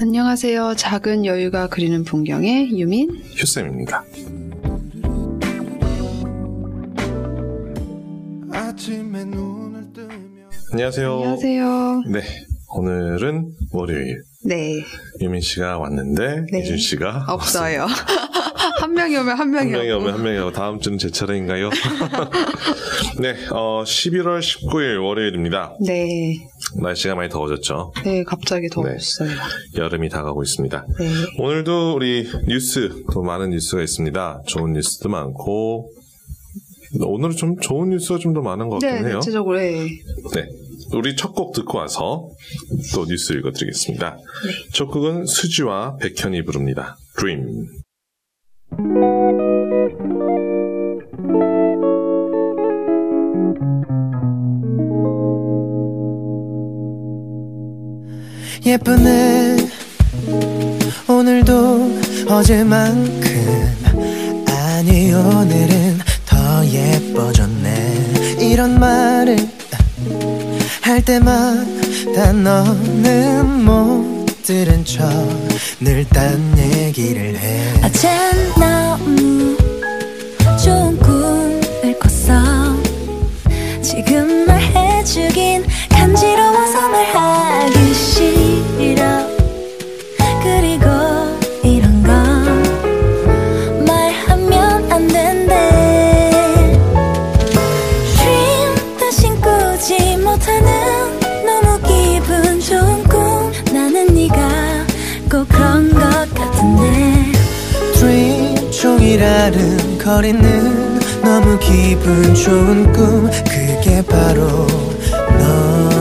안녕하세요. 작은 여유가 그리는 풍경의 유민. 휴쌤입니다. 안녕하세요. 안녕하세요. 네, 오늘은 월요일. 네. 유민 씨가 왔는데 네. 이준 씨가 없어요. 한 명이 오면 한 명이 한 명이. 오면 한 명이 오고 다음 주는 제 차례인가요? 네, 어, 11월 19일 월요일입니다. 네. 날씨가 많이 더워졌죠. 네, 갑자기 더웠어요. 여름이 다가오고 있습니다. 네. 오늘도 우리 뉴스, 또 많은 뉴스가 있습니다. 좋은 뉴스도 많고, 오늘은 좀 좋은 뉴스가 좀 더 많은 것 네, 같긴 해요. 대체적으로 네. 네. 우리 첫 곡 듣고 와서 또 뉴스 읽어드리겠습니다. 첫 곡은 수지와 백현이 부릅니다. Dream. 예쁘네. 오늘도 어제만큼 아니 오늘은 더 예뻐졌네. 이런 말을 할 때마다 너는 못 들은 척늘딴 얘기를 해. 어젠 너무 좋은 거리는 너무 기분 좋은 꿈. 그게 바로 너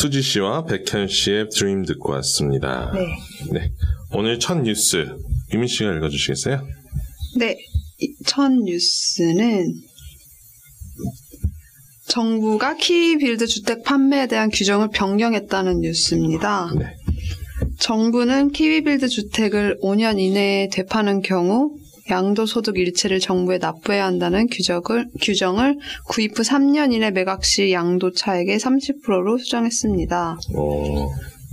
수지 씨와 백현 씨의 Dream 듣고 왔습니다. 네. 네. 오늘 첫 뉴스, 유민 씨가 읽어주시겠어요? 네. 이- 첫 뉴스는 정부가 KiwiBuild 주택 판매에 대한 규정을 변경했다는 뉴스입니다. 네. 정부는 KiwiBuild 주택을 5년 이내에 되파는 경우 양도소득 일체를 정부에 납부해야 한다는 규정을, 규정을 구입 후 3년 이내 매각 시 양도 차액의 30%로 수정했습니다. 어,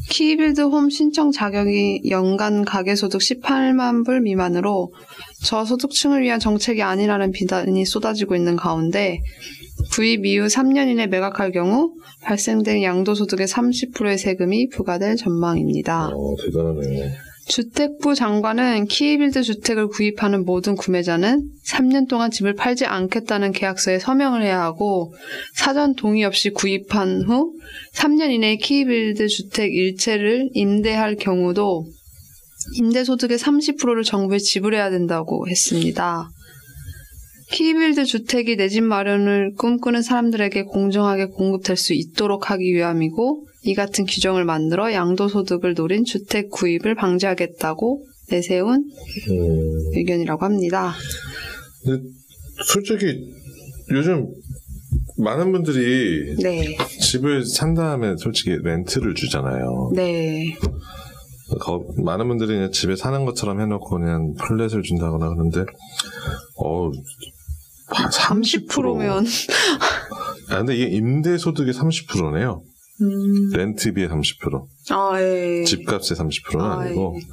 KiwiBuild 홈 신청 자격이 연간 가계소득 18만 불 미만으로 저소득층을 위한 정책이 아니라는 비난이 쏟아지고 있는 가운데 구입 이후 3년 이내 매각할 경우 발생된 양도소득의 30%의 세금이 부과될 전망입니다. 어, 대단하네요. 주택부 장관은 KiwiBuild 주택을 구입하는 모든 구매자는 3년 동안 집을 팔지 않겠다는 계약서에 서명을 해야 하고 사전 동의 없이 구입한 후 3년 이내에 KiwiBuild 주택 일체를 임대할 경우도 임대소득의 30%를 정부에 지불해야 된다고 했습니다. KiwiBuild 주택이 내 집 마련을 꿈꾸는 사람들에게 공정하게 공급될 수 있도록 하기 위함이고 이 같은 규정을 만들어 양도소득을 노린 주택 구입을 방지하겠다고 내세운 음, 의견이라고 합니다. 근데 솔직히 요즘 많은 분들이 네, 집을 산 다음에 솔직히 렌트를 주잖아요. 네, 거- 많은 분들이 그냥 집에 사는 것처럼 해놓고 그냥 플랫을 준다거나 그러는데, 어, 30%. 30%면 아, 근데 이게 임대소득의 30%네요. 음, 렌트비의 30%. 아, 예. 집값의 30%는 아, 아니고, 예.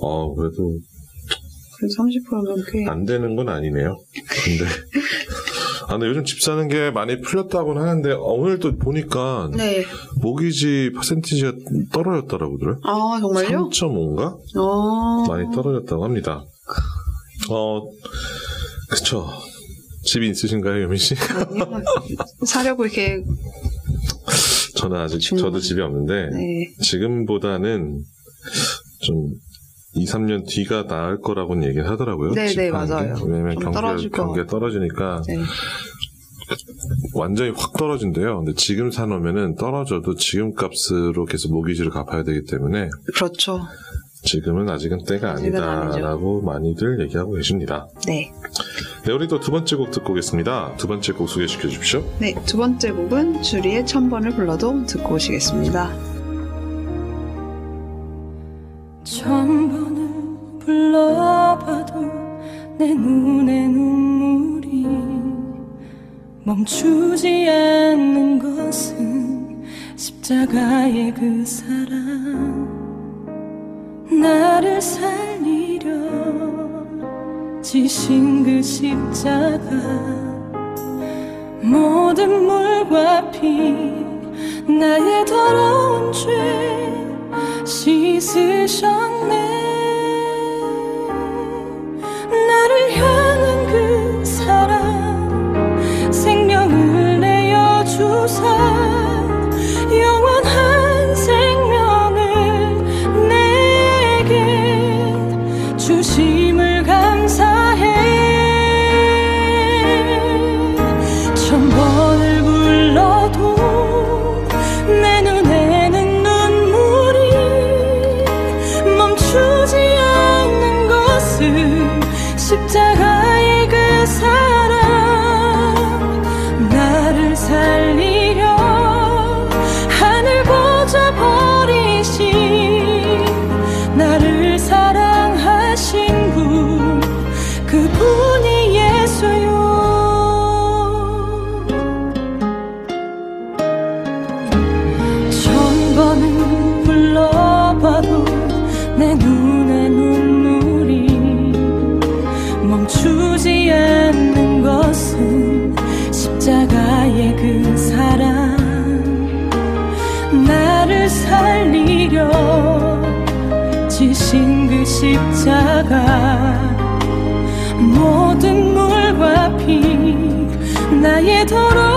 어, 그래도 그래서 30%면 꽤 안 되는 건 아니네요. 근데, 아, 근데 요즘 집 사는 게 많이 풀렸다고는 하는데, 어, 오늘 또 보니까, 네. 모기지 퍼센티지가 떨어졌더라고요. 아, 정말요? 3.5인가? 어. 많이 떨어졌다고 합니다. 어, 그쵸. 집이 있으신가요, 유민 씨? 아니요. 사려고 이렇게 저는 아직, 중간. 저도 집이 없는데, 네. 지금보다는 좀 2, 3년 뒤가 나을 거라고는 얘기를 하더라고요. 네, 집 네. 맞아요. 왜냐면 좀 경기가, 떨어질 것 경기가 떨어지니까 네. 완전히 확 떨어진대요. 근데 지금 사놓으면은 떨어져도 지금 값으로 계속 모기지를 갚아야 되기 때문에 그렇죠. 지금은 아직은 때가 아니다라고 많이들 얘기하고 계십니다. 네. 네, 우리 또 두 번째 곡 듣고 오겠습니다. 두 번째 곡 소개시켜 주십시오. 네, 두 번째 곡은 주리의 천번을 불러도 듣고 오시겠습니다. 천 번을 불러봐도 내 눈에 눈물이 멈추지 않는 것은 십자가의 그 사랑 나를 살리려 지신 그 십자가 모든 물과 피 나의 더러운 죄 씻으셨네 눈에 눈물이 멈추지 않는 것은 십자가의 그 사랑. 나를 살리려 지신 그 십자가. 모든 물과 피 나의 더러운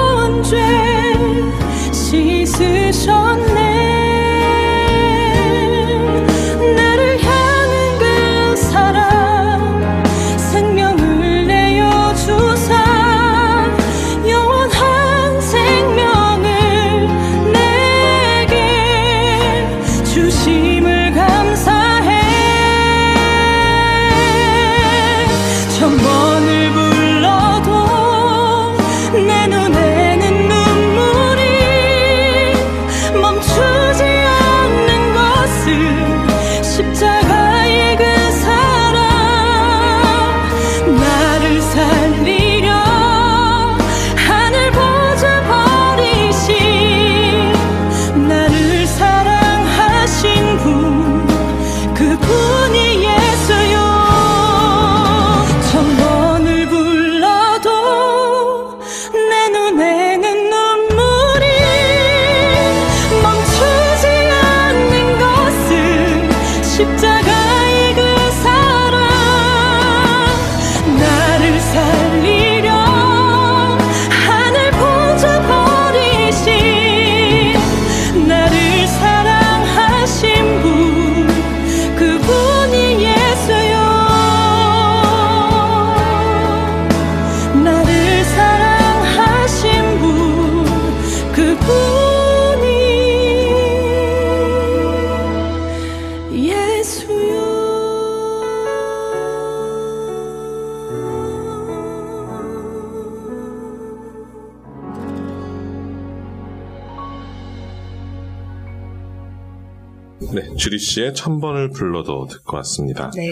주리 씨의 천번을 불러도 듣고 왔습니다. 네.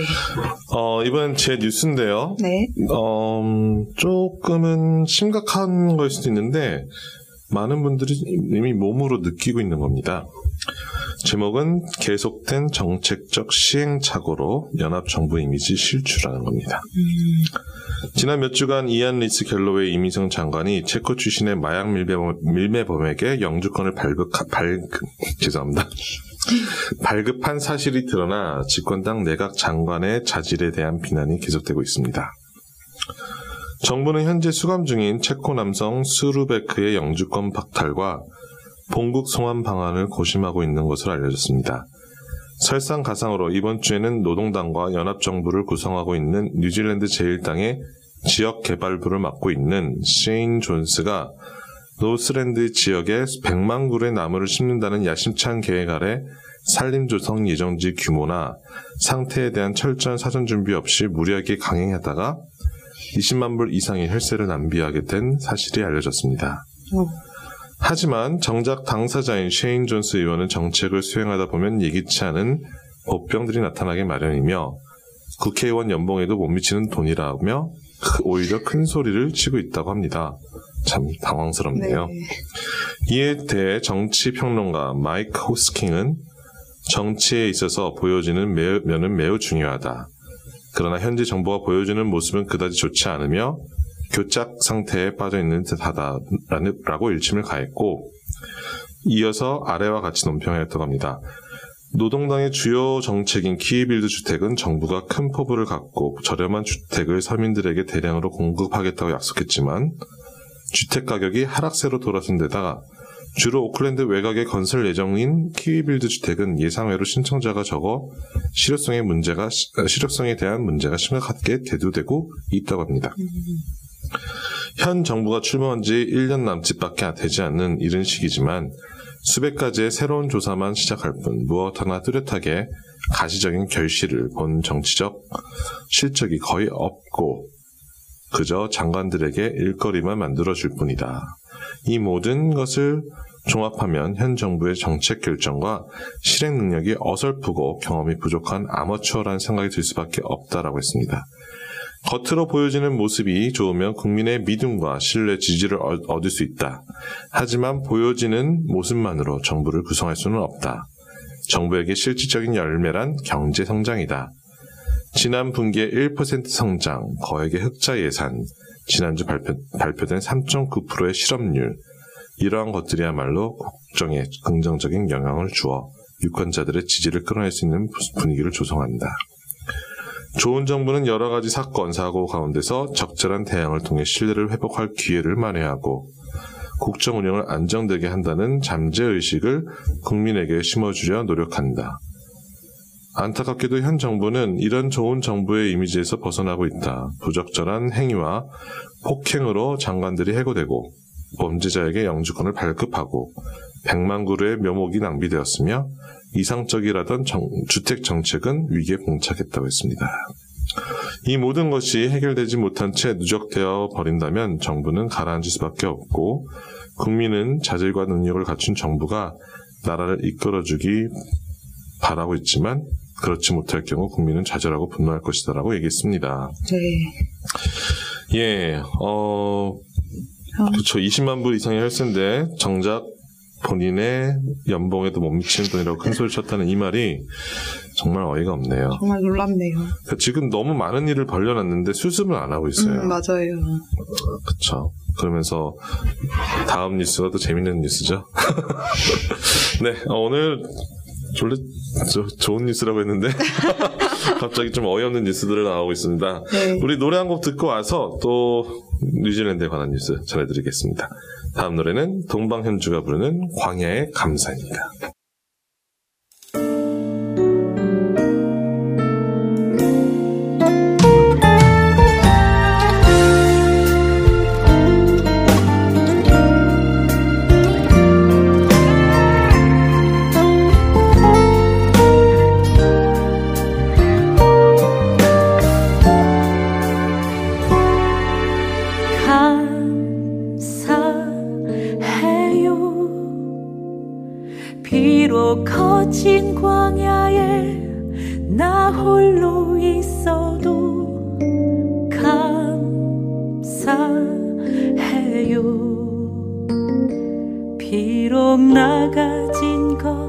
어, 이번 제 뉴스인데요. 네. 어, 음, 조금은 심각한 걸 수도 있는데, 많은 분들이 이미 몸으로 느끼고 있는 겁니다. 제목은 계속된 정책적 시행착오로 연합정부 이미지 실추라는 겁니다. 지난 몇 주간 이안 리스 갤로웨이 이민성 장관이 체코 출신의 마약 밀매범, 밀매범에게 영주권을 발급, 발, 죄송합니다. 발급한 사실이 드러나 집권당 내각 장관의 자질에 대한 비난이 계속되고 있습니다. 정부는 현재 수감 중인 체코 남성 스루베크의 영주권 박탈과 본국 송환 방안을 고심하고 있는 것으로 알려졌습니다. 설상가상으로 이번 주에는 노동당과 연합정부를 구성하고 있는 뉴질랜드 제1당의 지역개발부를 맡고 있는 셰인 존스가 노스랜드 지역에 100만 그루의 나무를 심는다는 야심찬 계획 아래 산림조성 예정지 규모나 상태에 대한 철저한 사전 준비 없이 무리하게 강행하다가 20만 불 이상의 혈세를 낭비하게 된 사실이 알려졌습니다. 하지만 정작 당사자인 셰인 존스 의원은 정책을 수행하다 보면 예기치 않은 복병들이 나타나기 마련이며 국회의원 연봉에도 못 미치는 돈이라며 오히려 큰 소리를 치고 있다고 합니다. 참 당황스럽네요. 이에 대해 정치평론가 마이크 호스킹은 정치에 있어서 보여지는 매우, 면은 매우 중요하다. 그러나 현재 정부가 보여주는 모습은 그다지 좋지 않으며 교착 상태에 빠져 있는 듯하다라고 일침을 가했고 이어서 아래와 같이 논평하였다고 합니다. 노동당의 주요 정책인 KiwiBuild 주택은 정부가 큰 포부를 갖고 저렴한 주택을 서민들에게 대량으로 공급하겠다고 약속했지만 주택 가격이 하락세로 돌아선 데다가 주로 오클랜드 외곽에 건설 예정인 KiwiBuild 주택은 예상외로 신청자가 적어 실효성의 문제가 실효성에 대한 문제가 심각하게 대두되고 있다고 합니다. 현 정부가 출범한 지 1년 남짓밖에 되지 않는 이른 시기지만 수백 가지의 새로운 조사만 시작할 뿐 무엇 하나 뚜렷하게 가시적인 결실을 본 정치적 실적이 거의 없고 그저 장관들에게 일거리만 만들어줄 뿐이다. 이 모든 것을 종합하면 현 정부의 정책 결정과 실행 능력이 어설프고 경험이 부족한 아마추어라는 생각이 들 수밖에 없다라고 했습니다. 겉으로 보여지는 모습이 좋으면 국민의 믿음과 신뢰, 지지를 얻- 얻을 수 있다. 하지만 보여지는 모습만으로 정부를 구성할 수는 없다. 정부에게 실질적인 열매란 경제 성장이다. 지난 분기에 1% 성장, 거액의 흑자 예산, 지난주 발표, 발표된 3.9%의 실업률, 이러한 것들이야말로 국정에 긍정적인 영향을 주어 유권자들의 지지를 끌어낼 수 있는 분위기를 조성한다. 좋은 정부는 여러 가지 사건, 사고 가운데서 적절한 대응을 통해 신뢰를 회복할 기회를 만회하고 국정 운영을 안정되게 한다는 잠재의식을 국민에게 심어주려 노력한다. 안타깝게도 현 정부는 이런 좋은 정부의 이미지에서 벗어나고 있다. 부적절한 행위와 폭행으로 장관들이 해고되고 범죄자에게 영주권을 발급하고 100만 그루의 묘목이 낭비되었으며 이상적이라던 정- 주택 정책은 위기에 봉착했다고 했습니다. 이 모든 것이 해결되지 못한 채 누적되어 버린다면 정부는 가라앉을 수밖에 없고 국민은 자질과 능력을 갖춘 정부가 나라를 이끌어주기 바라고 있지만 그렇지 못할 경우 국민은 좌절하고 분노할 것이다라고 얘기했습니다. 네. 예, 어, 그렇죠. 20만 불 이상의 혈세인데 정작 본인의 연봉에도 못 미치는 돈이라고 큰 소리 쳤다는 이 말이 정말 어이가 없네요. 정말 놀랍네요. 그러니까 지금 너무 많은 일을 벌려놨는데 수습을 안 하고 있어요. 음, 맞아요. 그렇죠. 그러면서 다음 뉴스가 또 재밌는 뉴스죠. 네, 어, 오늘 졸래 저, 좋은 뉴스라고 했는데 갑자기 좀 어이없는 뉴스들을 나오고 있습니다. 네. 우리 노래 한 곡 듣고 와서 또 뉴질랜드에 관한 뉴스 전해드리겠습니다. 다음 노래는 동방현주가 부르는 광야의 감사입니다. 거친 광야에 나 홀로 있어도 감사해요. 비록 나가진 것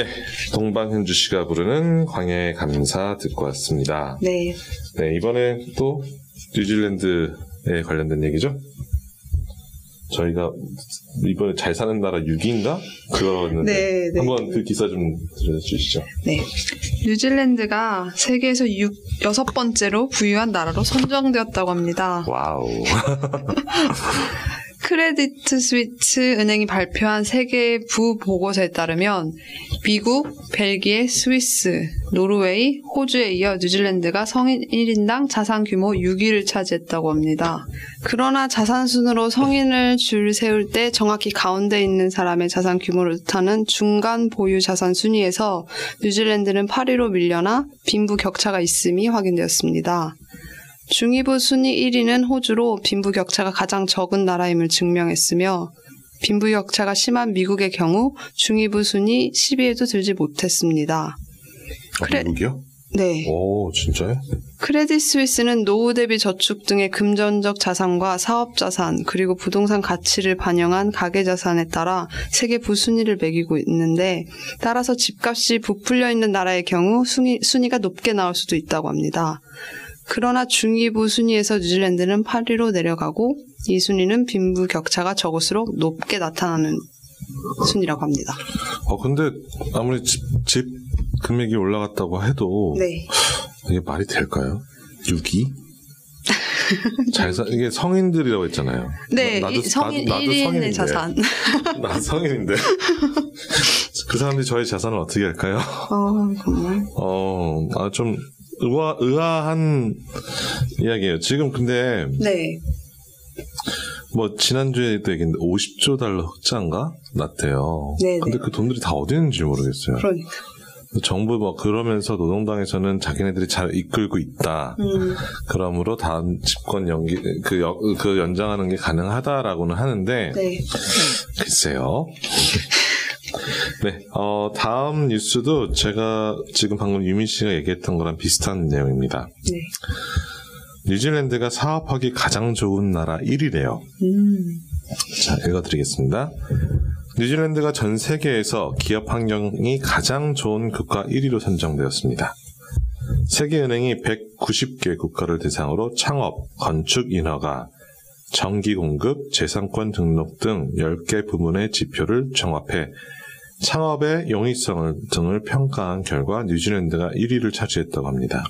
네, 동방현주 씨가 부르는 광야의 감사 듣고 왔습니다. 네. 네, 이번에 또 뉴질랜드에 관련된 얘기죠? 저희가 이번에 잘 사는 나라 6위인가? 그러는데 네, 네. 한번 그 기사 좀 들려주시죠. 네. 뉴질랜드가 세계에서 6, 여섯 번째로 부유한 나라로 선정되었다고 합니다. Wow. 크레디트 스위스 은행이 발표한 세계 부보고서에 따르면 미국, 벨기에, 스위스, 노르웨이, 호주에 이어 뉴질랜드가 성인 1인당 자산 규모 6위를 차지했다고 합니다. 그러나 자산 순으로 성인을 줄 세울 때 정확히 가운데 있는 사람의 자산 규모를 뜻하는 중간 보유 자산 순위에서 뉴질랜드는 8위로 밀려나 빈부 격차가 있음이 확인되었습니다. 중위부 순위 1위는 호주로 빈부 격차가 가장 적은 나라임을 증명했으며 빈부 격차가 심한 미국의 경우 중위부 순위 10위에도 들지 못했습니다. 그래. 미국이요? 네. 오, 진짜요? 크레딧 스위스는 노후 대비 저축 등의 금전적 자산과 사업 자산 그리고 부동산 가치를 반영한 가계 자산에 따라 세계 부순위를 매기고 있는데 따라서 집값이 부풀려 있는 나라의 경우 순위, 순위가 높게 나올 수도 있다고 합니다. 그러나 중위부 순위에서 뉴질랜드는 8위로 내려가고 이 순위는 빈부 격차가 적을수록 높게 나타나는 순위라고 합니다. 어, 근데 아무리 집, 집 금액이 올라갔다고 해도 네. 이게 말이 될까요? 6위? 잘 사, 이게 성인들이라고 했잖아요. 네, 나- 이 성인 1인의 자산. 나 성인인데. 그 사람들이 저의 자산을 어떻게 할까요? 어, 정말. 어, 아, 좀, 의아, 의아한 이야기예요. 지금 근데, 네. 뭐, 지난주에도 얘기했는데, 50조 달러 흑자인가? 났대요. 네네. 근데 그 돈들이 다 어디 있는지 모르겠어요. 그러니까. 정부 뭐, 그러면서 노동당에서는 자기네들이 잘 이끌고 있다. 음, 그러므로 다음 집권 연기, 그, 여- 그 연장하는 게 가능하다라고는 하는데, 네. 글쎄요. 네, 어, 다음 뉴스도 제가 지금 방금 유민 씨가 얘기했던 거랑 비슷한 내용입니다. 네. 뉴질랜드가 사업하기 가장 좋은 나라 1위래요. 음, 자, 읽어드리겠습니다. 뉴질랜드가 전 세계에서 기업 환경이 가장 좋은 국가 1위로 선정되었습니다. 세계은행이 190개 국가를 대상으로 창업, 건축 인허가, 전기 공급, 재산권 등록 등 10개 부문의 지표를 종합해 창업의 용이성을 등을 평가한 결과 뉴질랜드가 1위를 차지했다고 합니다.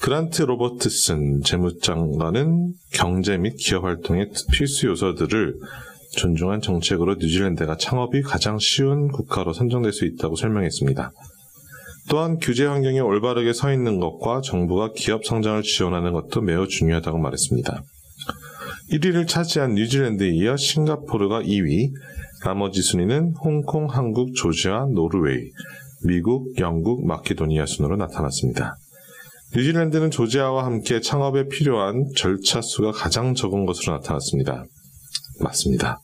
그란트 로버트슨 재무장관은 경제 및 기업 활동의 필수 요소들을 존중한 정책으로 뉴질랜드가 창업이 가장 쉬운 국가로 선정될 수 있다고 설명했습니다. 또한 규제 환경이 올바르게 서 있는 것과 정부가 기업 성장을 지원하는 것도 매우 중요하다고 말했습니다. 1위를 차지한 뉴질랜드에 이어 싱가포르가 2위, 나머지 순위는 홍콩, 한국, 조지아, 노르웨이, 미국, 영국, 마케도니아 순으로 나타났습니다. 뉴질랜드는 조지아와 함께 창업에 필요한 절차 수가 가장 적은 것으로 나타났습니다. 맞습니다.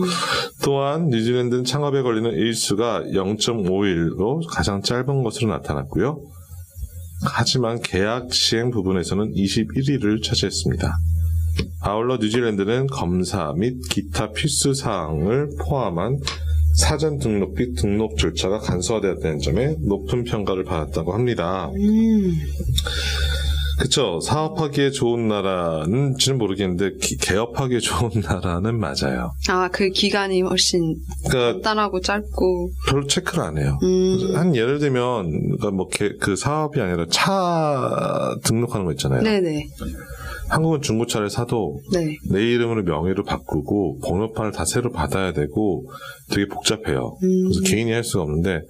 또한 뉴질랜드는 창업에 걸리는 일수가 0.5일로 가장 짧은 것으로 나타났고요. 하지만 계약 시행 부분에서는 21위를 차지했습니다. 아울러 뉴질랜드는 검사 및 기타 필수 사항을 포함한 사전 등록 및 등록 절차가 간소화되었다는 점에 높은 평가를 받았다고 합니다. 음, 그쵸. 사업하기에 좋은 나라는지는 모르겠는데, 기- 개업하기에 좋은 나라는 맞아요. 아, 그 기간이 훨씬 그러니까 간단하고 짧고, 별로 체크를 안 해요. 음, 한 예를 들면, 그러니까 뭐, 개- 그 사업이 아니라 차 등록하는 거 있잖아요. 네네, 한국은 중고차를 사도 네. 내 이름으로 명의로 바꾸고, 번호판을 다 새로 받아야 되고, 되게 복잡해요. 음, 그래서 개인이 할 수가 없는데,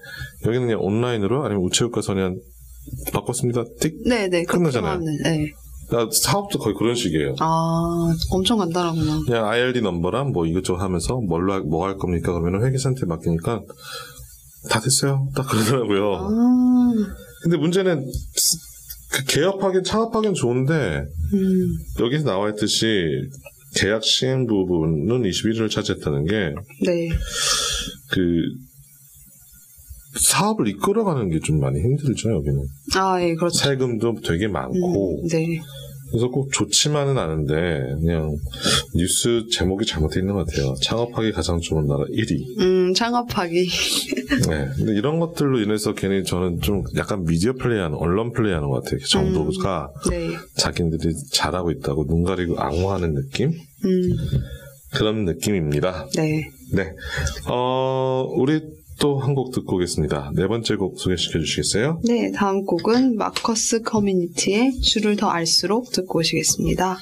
여기는 그냥 온라인으로 아니면 우체국 가서 그냥 바꿨습니다. 띡. 네네. 끝나잖아요. 그렇게 하면, 네. 나 사업도 거의 그런 식이에요. 아, 엄청 간단하구나. 그냥 IRD 넘버랑 뭐 이것저것 하면서 뭘로 뭐 할 겁니까? 그러면 회계사한테 맡기니까 다 됐어요. 딱 그러더라고요. 아, 근데 문제는 그 개업하긴 창업하긴 좋은데 음, 여기서 나와 있듯이 계약 시행 부분은 21위를 차지했다는 게 네. 그 사업을 이끌어가는 게 좀 많이 힘들죠 여기는 아, 예, 그렇죠. 세금도 되게 많고 음, 네. 그래서 꼭 좋지만은 않은데 그냥 뉴스 제목이 잘못돼 있는 것 같아요 창업하기 가장 좋은 나라 1위 음, 창업하기. 네. 근데 이런 것들로 인해서 괜히 저는 좀 약간 미디어 플레이하는, 언론 플레이하는 것 같아요. 정부가 네. 자기들이 잘하고 있다고 눈 가리고 앙호하는 느낌? 음, 그런 느낌입니다. 네. 네. 어, 우리 또 한 곡 듣고 오겠습니다. 네 번째 곡 소개시켜 주시겠어요? 네, 다음 곡은 마커스 커뮤니티의 줄을 더 알수록 듣고 오시겠습니다.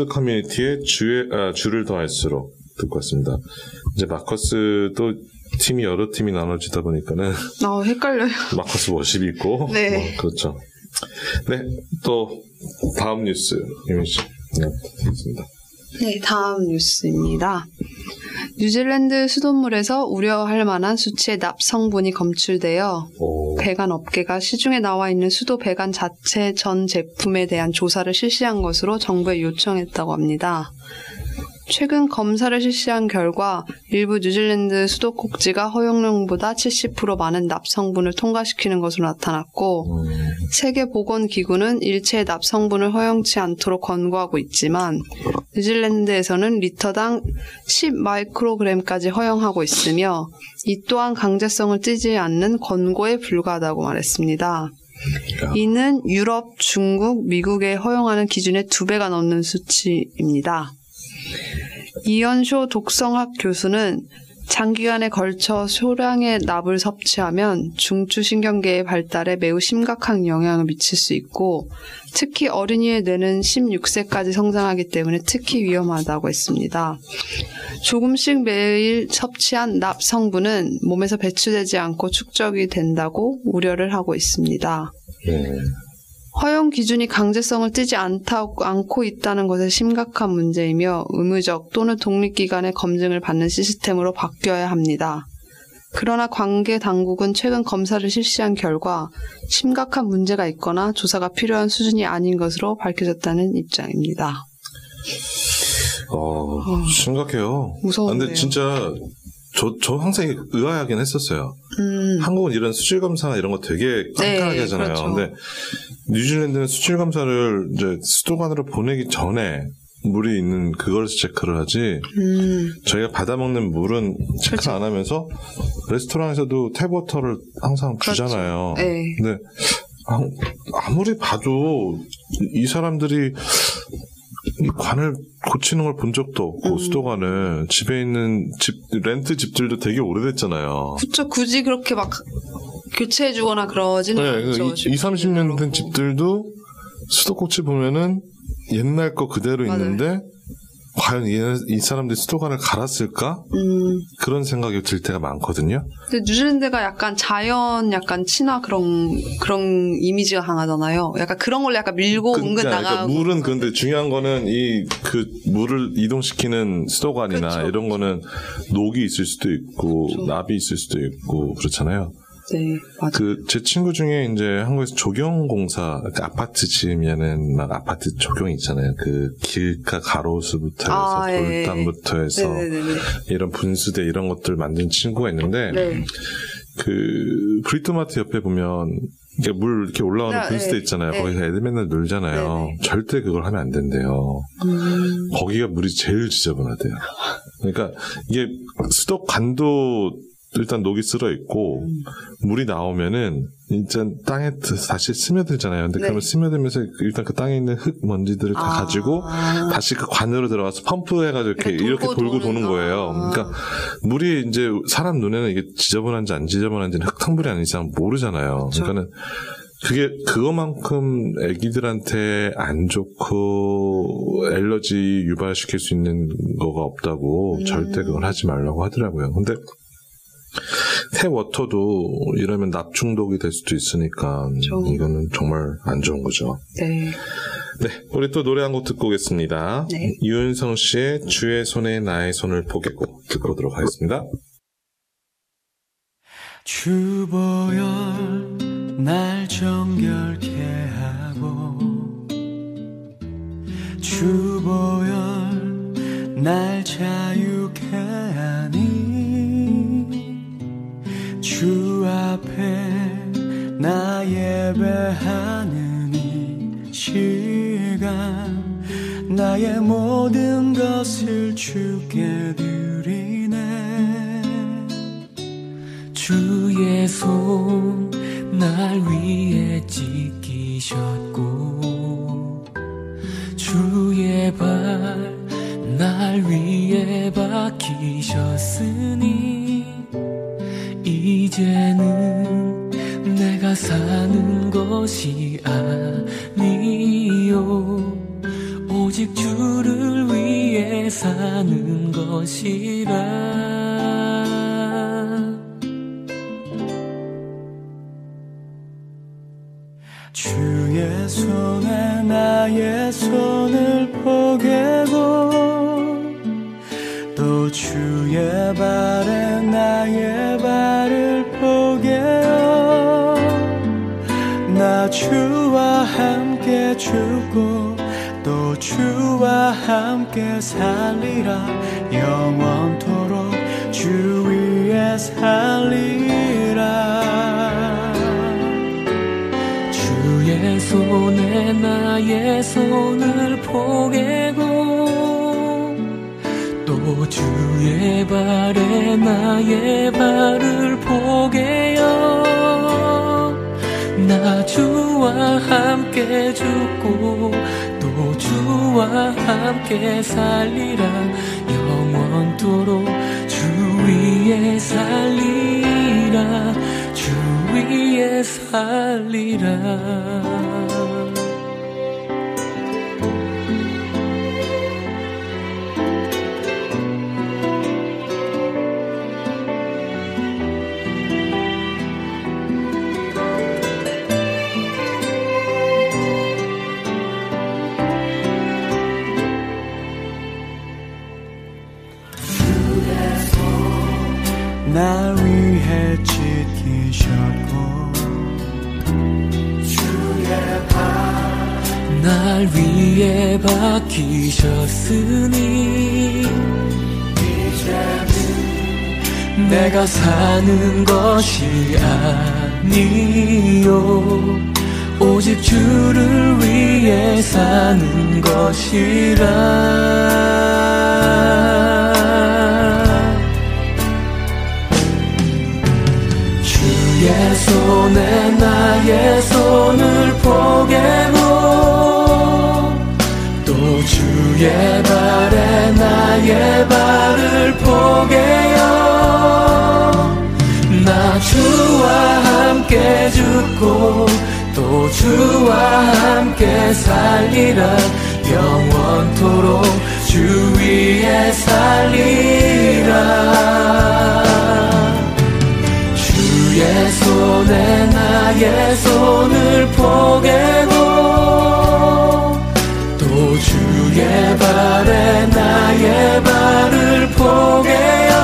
Markers Community의 주의, 아, 주를 더 알수록 듣고 왔습니다. 이제 Markers도 팀이 여러 팀이 나눠지다 보니까는 어, 헷갈려요. 마커스 워십이 있고 네. 뭐 그렇죠. 네, 또 다음 뉴스 씨. 네, 있습니다. 네, 다음 뉴스입니다. 뉴질랜드 수돗물에서 우려할 만한 수치의 납 성분이 검출되어 오, 배관 업계가 시중에 나와 있는 수도 배관 자체 전 제품에 대한 조사를 실시한 것으로 정부에 요청했다고 합니다. 최근 검사를 실시한 결과 일부 뉴질랜드 수도꼭지가 허용량보다 70% 많은 납성분을 통과시키는 것으것으로 나타났고 음, 세계보건기구는 일체의 납성분을 허용치 않도록 권고하고 있지만 뉴질랜드에서는 리터당 10 마이크로그램까지 허용하고 있으며 이 또한 강제성을 띠지 않는 권고에 불과하다고 말했습니다. 이는 유럽, 중국, 미국에 허용하는 기준의 두 배가 넘는 수치입니다. 이현쇼 독성학 교수는 장기간에 걸쳐 소량의 납을 섭취하면 중추신경계의 발달에 매우 심각한 영향을 미칠 수 있고 특히 어린이의 뇌는 16세까지 성장하기 때문에 특히 위험하다고 했습니다. 조금씩 매일 섭취한 납 성분은 몸에서 배출되지 않고 축적이 된다고 우려를 하고 있습니다. 네. 허용 기준이 강제성을 띠지 않다고, 않고 있다는 것에 심각한 문제이며 의무적 또는 독립기관의 검증을 받는 시스템으로 바뀌어야 합니다. 그러나 관계 당국은 최근 검사를 실시한 결과 심각한 문제가 있거나 조사가 필요한 수준이 아닌 것으로 밝혀졌다는 입장입니다. 어, 심각해요. 무서운데요. 아, 근데 진짜 저, 저 항상 의아하긴 했었어요. 음, 한국은 이런 수질 검사나 이런 거 되게 깐깐하게 네, 하잖아요. 그렇죠. 근데 뉴질랜드는 수질 검사를 이제 수도관으로 보내기 전에 물이 있는 그걸 체크를 하지 음, 저희가 받아먹는 물은 체크 그렇죠. 안 하면서 레스토랑에서도 탭워터를 항상 그렇죠. 주잖아요. 네. 근데 아- 아무리 봐도 이 사람들이 이 관을 고치는 걸 본 적도 없고 음. 수도관을 집에 있는 집 렌트 집들도 되게 오래됐잖아요. 그쵸, 굳이 그렇게 막 교체해주거나 그러지는 네, 않죠. 2, 30년 된 집들도 수도꼭지 보면은 옛날 거 그대로 맞아요. 있는데 과연 이, 이 사람들이 수도관을 갈았을까? 음, 그런 생각이 들 때가 많거든요. 근데 뉴질랜드가 약간 자연 약간 친화 그런 그런 이미지가 강하잖아요. 약간 그런 걸 약간 밀고 은근 그러니까, 나가고. 물은 근데 중요한 거는 이 그 물을 이동시키는 수도관이나 그렇죠, 이런 거는 녹이 있을 수도 있고 그렇죠. 납이 있을 수도 있고 그렇잖아요. 네, 맞아. 그제 친구 중에 이제 한국에서 조경공사 그 아파트 지으면은 막 아파트 조경 있잖아요. 그 길가 가로수부터 해서 아, 예. 돌담부터 해서 네네네. 이런 분수대 이런 것들 만든 친구가 있는데 네. 그 브리토마트 옆에 보면 이게 물 이렇게 올라오는 네, 분수대 네. 있잖아요. 네. 거기서 애들 맨날 놀잖아요. 네, 네. 절대 그걸 하면 안 된대요. 음, 거기가 물이 제일 지저분하대요. 그러니까 이게 수도관도 일단 녹이 쓸어 있고 음. 물이 나오면은 일단 땅에 다시 스며들잖아요. 근데 네. 그러면 스며들면서 일단 그 땅에 있는 흙 먼지들을 다 아. 가지고 다시 그 관으로 들어가서 펌프해가지고 이렇게 이렇게 이렇게 돌고 돌고 도는 거예요. 아. 그러니까 물이 이제 사람 눈에는 이게 지저분한지 안 지저분한지는 흙탕물이 아닌 이상 모르잖아요. 그렇죠. 그러니까는 그게 그거만큼 애기들한테 안 좋고 엘러지 유발시킬 수 있는 거가 없다고 음. 절대 그건 하지 말라고 하더라고요. 근데 탭워터도 이러면 납 중독이 될 수도 있으니까 그렇죠. 이거는 정말 안 좋은 거죠. 네. 네, 우리 또 노래 한 곡 듣고 오겠습니다. 네. 유은성 씨의 주의 손에 나의 손을 포개고 듣고 오도록 하겠습니다. 주보열 날 정결케 하고 주보열 날 자유케 하니 주 앞에 나 예배하는 이 시간 나의 모든 것을 주께 드리네. 주 박히셨으니 내가 사는 것이 아니요. 오직 주를 위해 사는 것이라. 주의 손에 나의 손을 포개고 또 주의 발에 나의 발을 포개어 나 주와 함께 죽고 또 주와 함께 살리라. 영원토록 주 위에 살리라. 주의 손에 나의 손을 포개고 주의 발에 나의 발을 포개어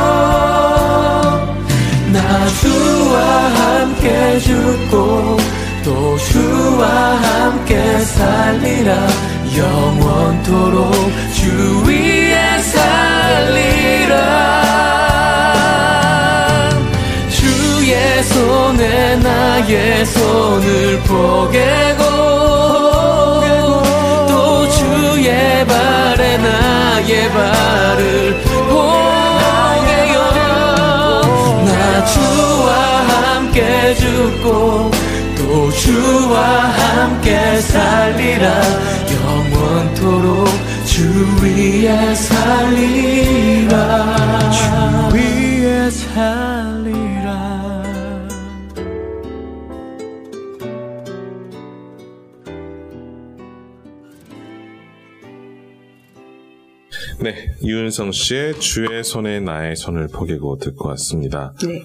나 주와 함께 죽고 또 주와 함께 살리라. 영원토록 주 위에 살리라. 주의 손에 나의 손을 포개고 죽고 또 주와 함께 살리라 영원토록 주 위에 살리라 주 위에 살리라 네, 이윤성 씨의 주의 손에 나의 손을 포개고 듣고 왔습니다. 네.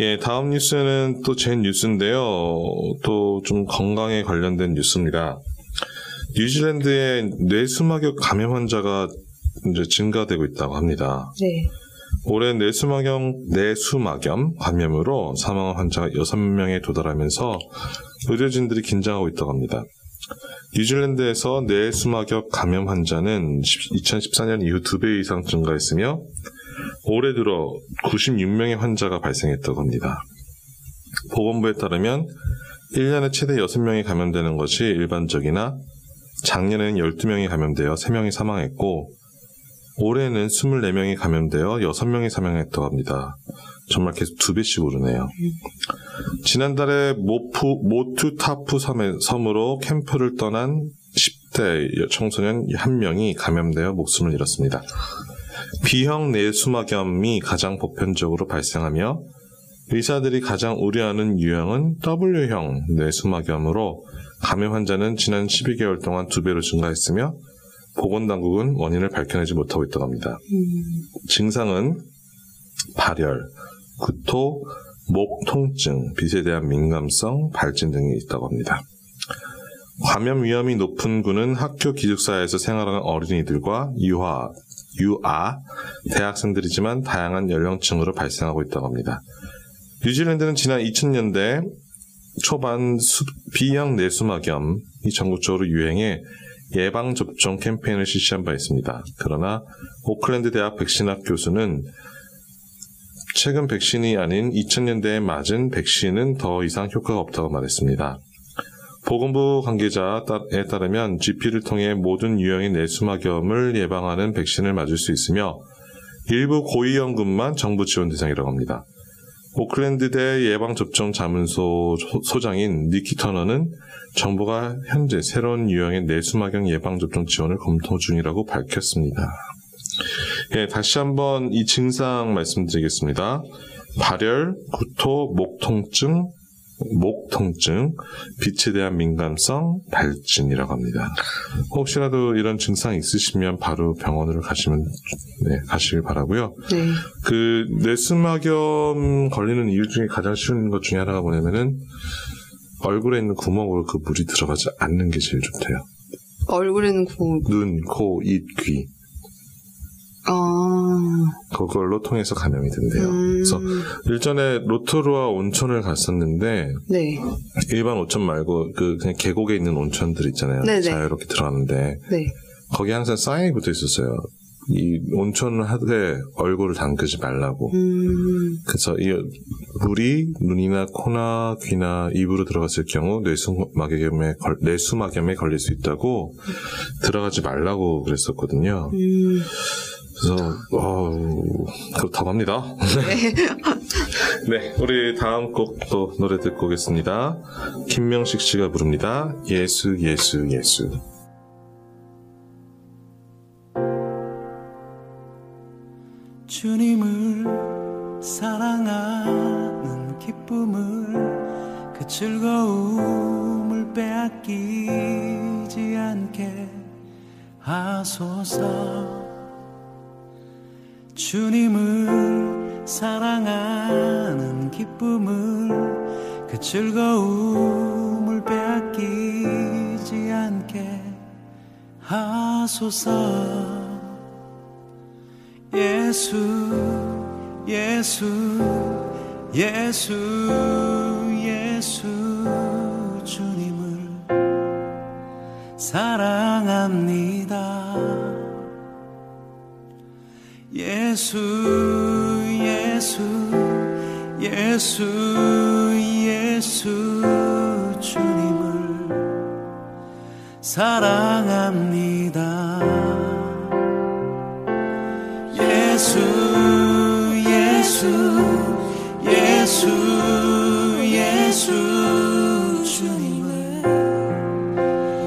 예, 다음 뉴스는 또 제 뉴스인데요. 또 좀 건강에 관련된 뉴스입니다. 뉴질랜드의 뇌수막염 감염 환자가 이제 증가되고 있다고 합니다. 네. 올해 뇌수막염, 뇌수막염 감염으로 사망한 환자가 6명에 도달하면서 의료진들이 긴장하고 있다고 합니다. 뉴질랜드에서 뇌수막염 감염 환자는 2014년 이후 2배 이상 증가했으며 올해 들어 96명의 환자가 발생했다고 합니다. 보건부에 따르면 1년에 최대 6명이 감염되는 것이 일반적이나 작년에는 12명이 감염되어 3명이 사망했고 올해는 24명이 감염되어 6명이 사망했다고 합니다. 정말 계속 두 배씩 오르네요. 지난달에 모프, 모투타프 섬에, 섬으로 캠프를 떠난 10대 청소년 한 명이 감염되어 목숨을 잃었습니다. B형 뇌수막염이 가장 보편적으로 발생하며 의사들이 가장 우려하는 유형은 W형 뇌수막염으로 감염 환자는 지난 12개월 동안 두 배로 증가했으며 보건당국은 원인을 밝혀내지 못하고 있다고 합니다. 증상은 발열, 구토, 목 통증, 빛에 대한 민감성, 발진 등이 있다고 합니다. 감염 위험이 높은 군은 학교 기숙사에서 생활하는 어린이들과 유아, 유아, 대학생들이지만 다양한 연령층으로 발생하고 있다고 합니다. 뉴질랜드는 지난 2000년대 초반 수- B형 뇌수막염이 전국적으로 유행해 예방 접종 캠페인을 실시한 바 있습니다. 그러나 오클랜드 대학 백신학 교수는 최근 백신이 아닌 2000년대에 맞은 백신은 더 이상 효과가 없다고 말했습니다. 보건부 관계자에 따르면 GP를 통해 모든 유형의 내수막염을 예방하는 백신을 맞을 수 있으며 일부 고위험군만 정부 지원 대상이라고 합니다. 오클랜드대 예방접종 자문소 소장인 니키 터너는 정부가 현재 새로운 유형의 내수막염 예방접종 지원을 검토 중이라고 밝혔습니다. 예, 다시 한번 이 증상 말씀드리겠습니다. 발열, 구토, 목 통증, 목 통증, 빛에 대한 민감성, 발진이라고 합니다. 혹시라도 이런 증상 있으시면 바로 병원으로 가시면 네, 가시길 바라고요. 네. 그 뇌수막염 걸리는 이유 중에 가장 쉬운 것 중에 하나가 뭐냐면은 얼굴에 있는 구멍으로 그 물이 들어가지 않는 게 제일 좋대요. 얼굴에는 구, 눈, 코, 입, 귀 아, 그걸로 통해서 감염이 된대요. 음. 그래서 일전에 로토루아 온천을 갔었는데 네, 일반 온천 말고 그 그냥 계곡에 있는 온천들 있잖아요. 네네. 자유롭게 들어가는데 네. 거기 항상 사인이 붙어 있었어요. 이 온천을 하되 얼굴을 담그지 말라고. 음, 그래서 이 물이 눈이나 코나 귀나 입으로 들어갔을 경우 뇌수막염에 걸, 뇌수막염에 걸릴 수 있다고 들어가지 말라고 그랬었거든요. 음, 그래서 어, 그렇다고 합니다. 네, 우리 다음 곡 또 노래 듣고 오겠습니다. 김명식 씨가 부릅니다. 예수 예수 예수. 주님을 사랑하는 기쁨을 그 즐거움을 빼앗기지 않게 하소서 주님을 사랑하는 기쁨을 그 즐거움을 빼앗기지 않게 하소서. 예수 예수 예수 예수 주님을 사랑합니다 예수 예수 예수 예수 주님을 사랑합니다. 예수 예수 예수 예수 주님을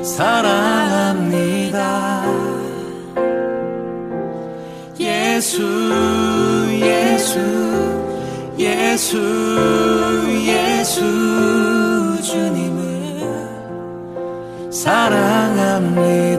사랑 예수 예수 예수 예수 주님을 사랑합니다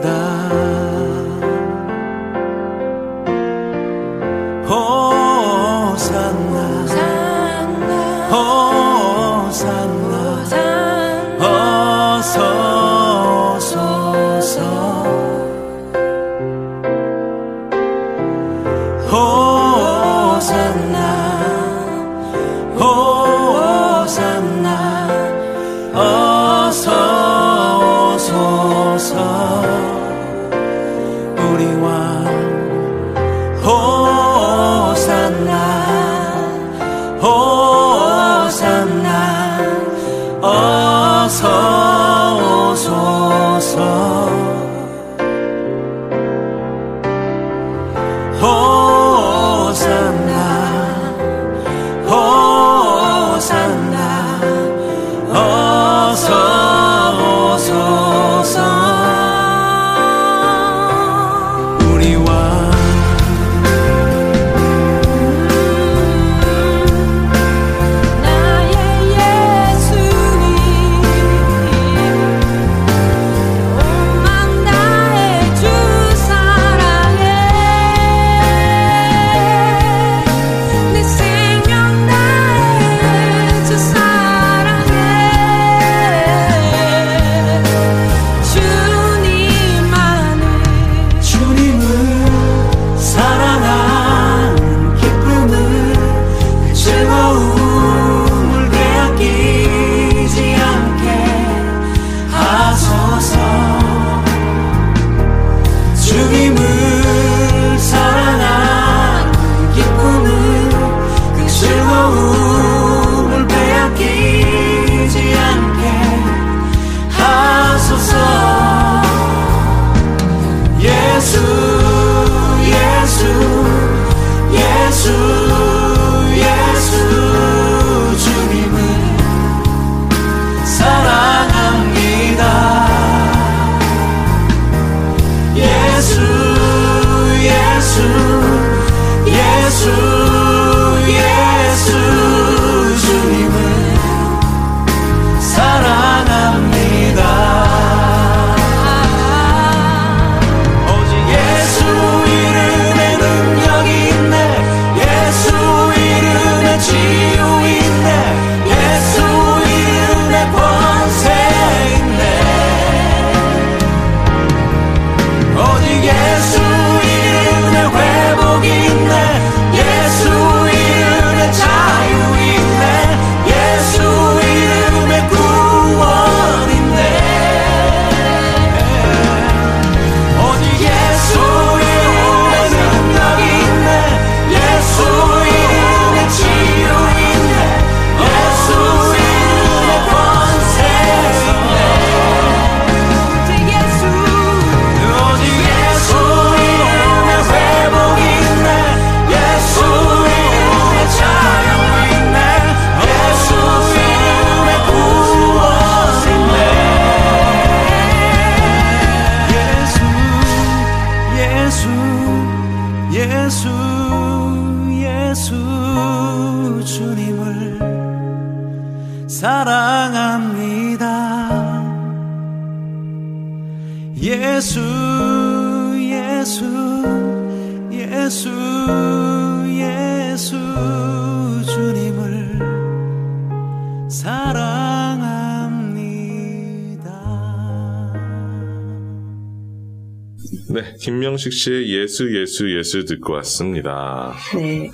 네, 김명식 씨의 예수 예수 예수 듣고 왔습니다. 네.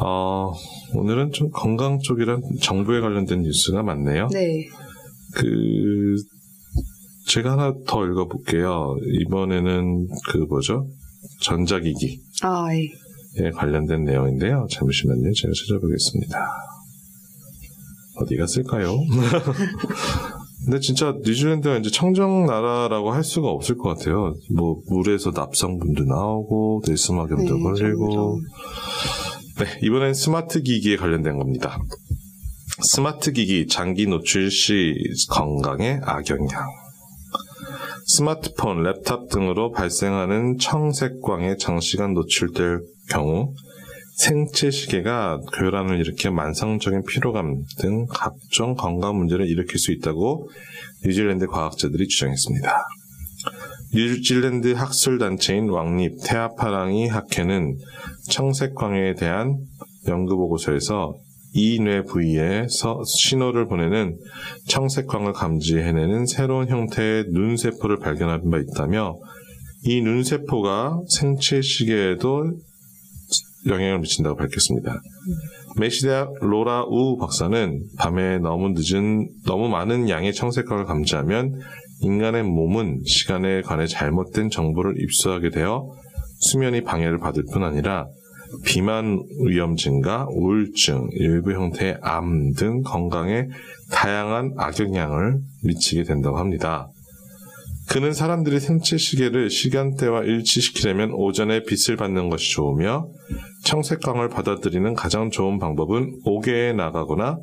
어, 오늘은 좀 건강 쪽이란 정부에 관련된 뉴스가 많네요. 네. 그 제가 하나 더 읽어볼게요. 이번에는 그 뭐죠? 전자기기. 아, 예. 에 관련된 내용인데요. 잠시만요. 제가 찾아보겠습니다. 어디 갔을까요? 근데 진짜 뉴질랜드가 이제 청정 나라라고 할 수가 없을 것 같아요. 뭐 물에서 납성분도 나오고 내수막염도 네, 걸리고. 점점. 네, 이번엔 스마트 기기에 관련된 겁니다. 스마트 기기 장기 노출 시 건강에 악영향. 스마트폰, 랩탑 등으로 발생하는 청색광에 장시간 노출될 경우 생체 시계가 교란을 일으켜 만성적인 피로감 등 각종 건강 문제를 일으킬 수 있다고 뉴질랜드 과학자들이 주장했습니다. 뉴질랜드 학술단체인 왕립 테 아파랑이 학회는 청색광에 대한 연구 보고서에서 이뇌 부위에서 신호를 보내는 청색광을 감지해내는 새로운 형태의 눈세포를 발견한 바 있다며 이 눈세포가 생체 시계에도 영향을 미친다고 밝혔습니다. 메시대학 로라 우 박사는 밤에 너무 늦은 너무 많은 양의 청색광을 감지하면 인간의 몸은 시간에 관해 잘못된 정보를 입수하게 되어 수면이 방해를 받을 뿐 아니라 비만 위험 증가, 우울증, 일부 형태의 암 등 건강에 다양한 악영향을 미치게 된다고 합니다. 그는 사람들이 생체 시계를 시간대와 일치시키려면 오전에 빛을 받는 것이 좋으며 청색광을 받아들이는 가장 좋은 방법은 옥외에 나가거나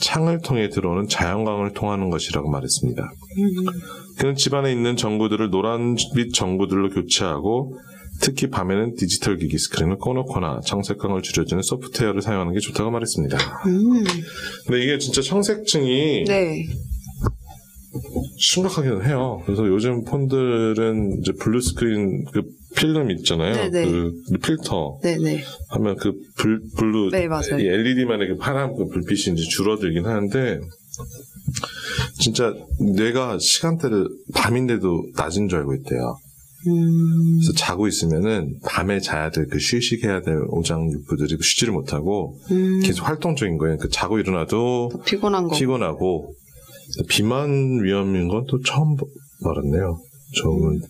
창을 통해 들어오는 자연광을 통하는 것이라고 말했습니다. 그는 집안에 있는 전구들을 노란빛 전구들로 교체하고 특히 밤에는 디지털 기기 스크린을 꺼놓거나 청색광을 줄여주는 소프트웨어를 사용하는 게 좋다고 말했습니다. 음. 근데 이게 진짜 청색증이 네. 심각하기는 해요. 그래서 요즘 폰들은 이제 blue 스크린 그 필름 있잖아요. 네네. 그 필터 네네. 하면 그 불, blue 네, 맞아요. 이 LED만의 그 파란 그 불빛이 이제 줄어들긴 하는데 진짜 뇌가 시간대를 밤인데도 낮은 줄 알고 있대요. 음. 그래서 자고 있으면은 밤에 자야 될그 휴식해야 될 오장육부들이 쉬지를 못하고 음. 계속 활동적인 거예요. 그 자고 일어나도 피곤한 거. 피곤하고 비만 위험인 건 또 처음 알았네요. 저는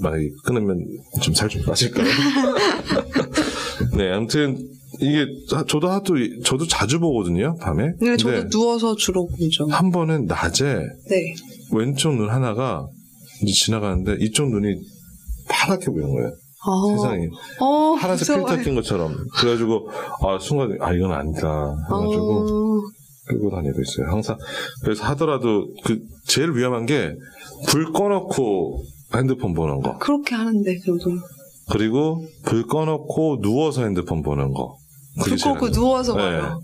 만약에 끊으면 좀 살 좀 빠질까요? 네, 아무튼 이게 하- 저도 하도 저도 자주 보거든요 밤에. 네, 저도 누워서 주로 보죠. 한 번은 낮에 네. 왼쪽 눈 하나가 지나가는데 이쪽 눈이 파랗게 보이는 거예요. 아. 세상에 어, 파란색 무서워요. 필터 낀 것처럼. 그래가지고 아 순간 아 이건 아니다 해가지고 어. 끌고 다니고 있어요. 항상 그래서 하더라도 그 제일 위험한 게 불 꺼놓고 핸드폰 보는 거 그렇게 하는데 저도 그리고 불 꺼놓고 누워서 핸드폰 보는 거. 불안 누워서 네. 봐요.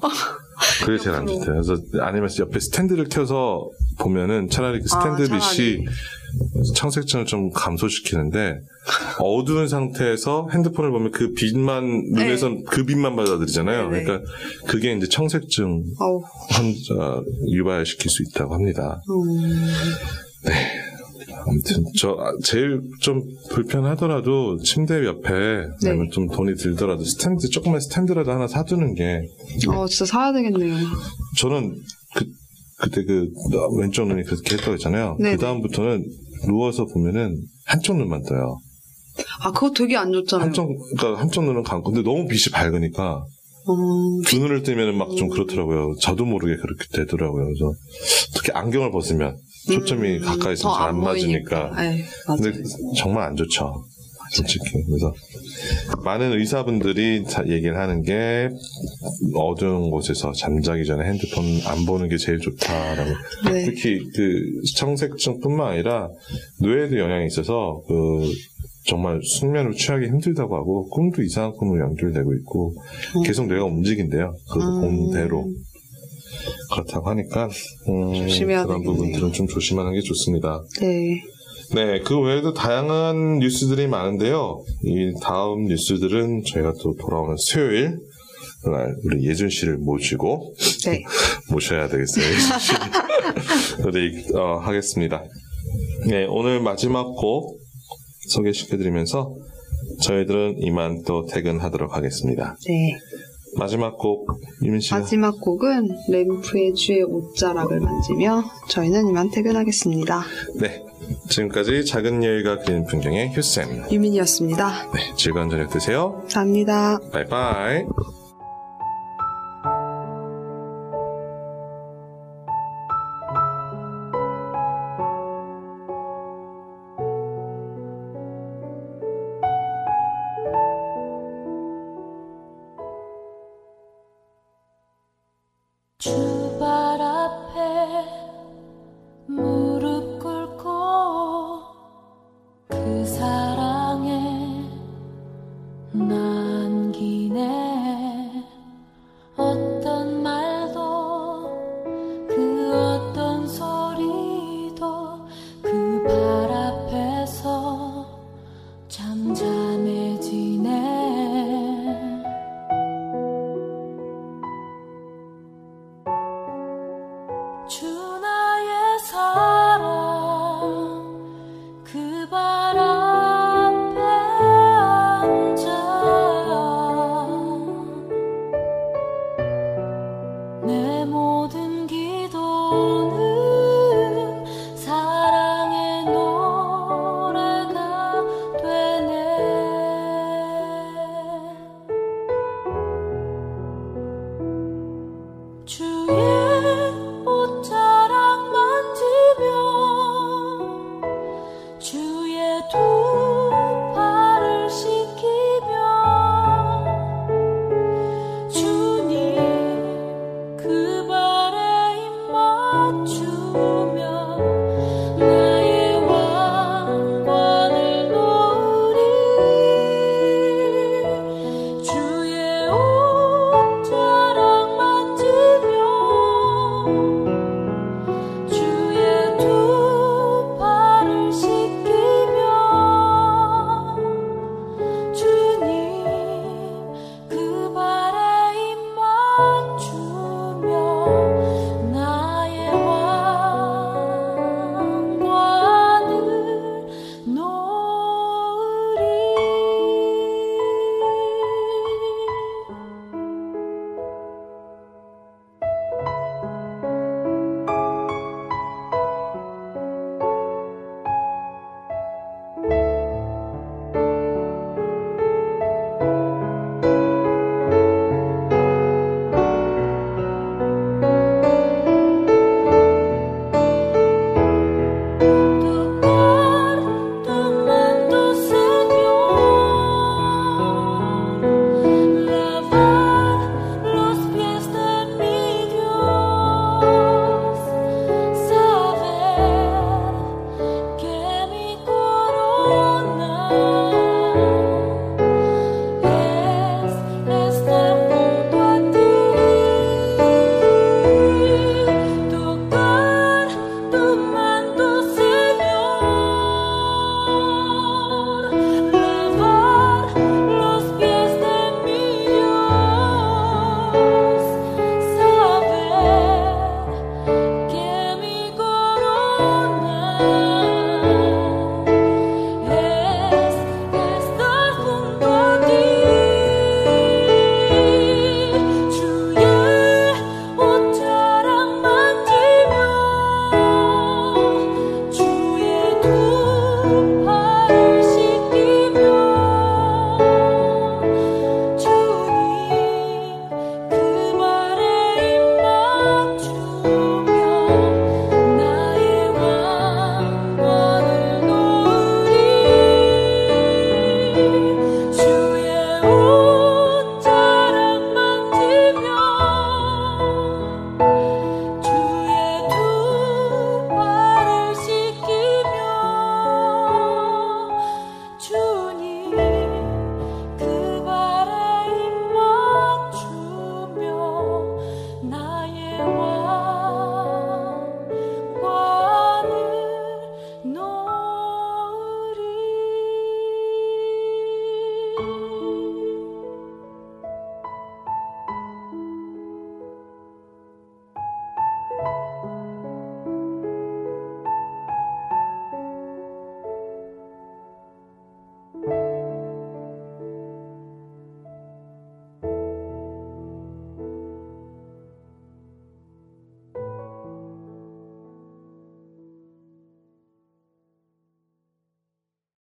그게 제일 안. 좋대요. 그래서 아니면 옆에 스탠드를 켜서 보면은 차라리 그 스탠드 아, 빛이 청색증을 좀 감소시키는데 어두운 상태에서 핸드폰을 보면 그 빛만 눈에선 그 빛만 받아들이잖아요. 네, 네. 그러니까 그게 이제 청색증. 환자 유발시킬 수 있다고 합니다. 음. 아무튼 저 아, 제일 좀 불편하더라도 침대 옆에 네. 아니면 좀 돈이 들더라도 스탠드 조그만 스탠드라도 하나 사두는 게 어, 진짜 사야 되겠네요. 저는 그 그때 그 왼쪽 눈이 그렇게 했다고 했잖아요. 그 다음부터는 누워서 보면은 한쪽 눈만 떠요. 아, 그거 되게 안 좋잖아요. 한쪽 그러니까 한쪽 눈은 감고 근데 너무 빛이 밝으니까 어, 두 눈을 뜨면은 막좀 음. 그렇더라고요. 저도 모르게 그렇게 되더라고요. 그래서 특히 안경을 벗으면 초점이 음, 가까이 있으면 더잘 안. 맞으니까. 네, 맞아요. 근데 정말 안 좋죠. 솔직히. 그래서 많은 의사분들이 자- 얘기를 하는 게 어두운 곳에서 잠자기 전에 핸드폰 안 보는 게 제일 좋다라고. 네. 특히 그 청색증뿐만 아니라 뇌에도 영향이 있어서 그 정말 숙면을 취하기 힘들다고 하고 꿈도 이상한 꿈으로 연결되고 있고 계속 뇌가 움직인대요. 그 음. 본대로 그렇다고 하니까 음, 그런 되겠네요. 부분들은 좀 조심하는 게 좋습니다. 네. 네, 그 외에도 다양한 뉴스들이 많은데요. 이 다음 뉴스들은 저희가 또 돌아오는 수요일 날 우리 예준 씨를 모시고 네. 모셔야 되겠어요. 예준 씨. 우리 어, 하겠습니다. 네, 오늘 마지막 곡 소개시켜드리면서 저희들은 이만 또 퇴근하도록 하겠습니다. 네. 마지막 곡 유민 씨가 마지막 곡은 램프의 주의 옷자락을 만지며 저희는 이만 퇴근하겠습니다. 네, 지금까지 작은 여유가 그리는 풍경의 휴쌤. 유민이었습니다. 네, 즐거운 저녁 되세요. 감사합니다. 바이바이.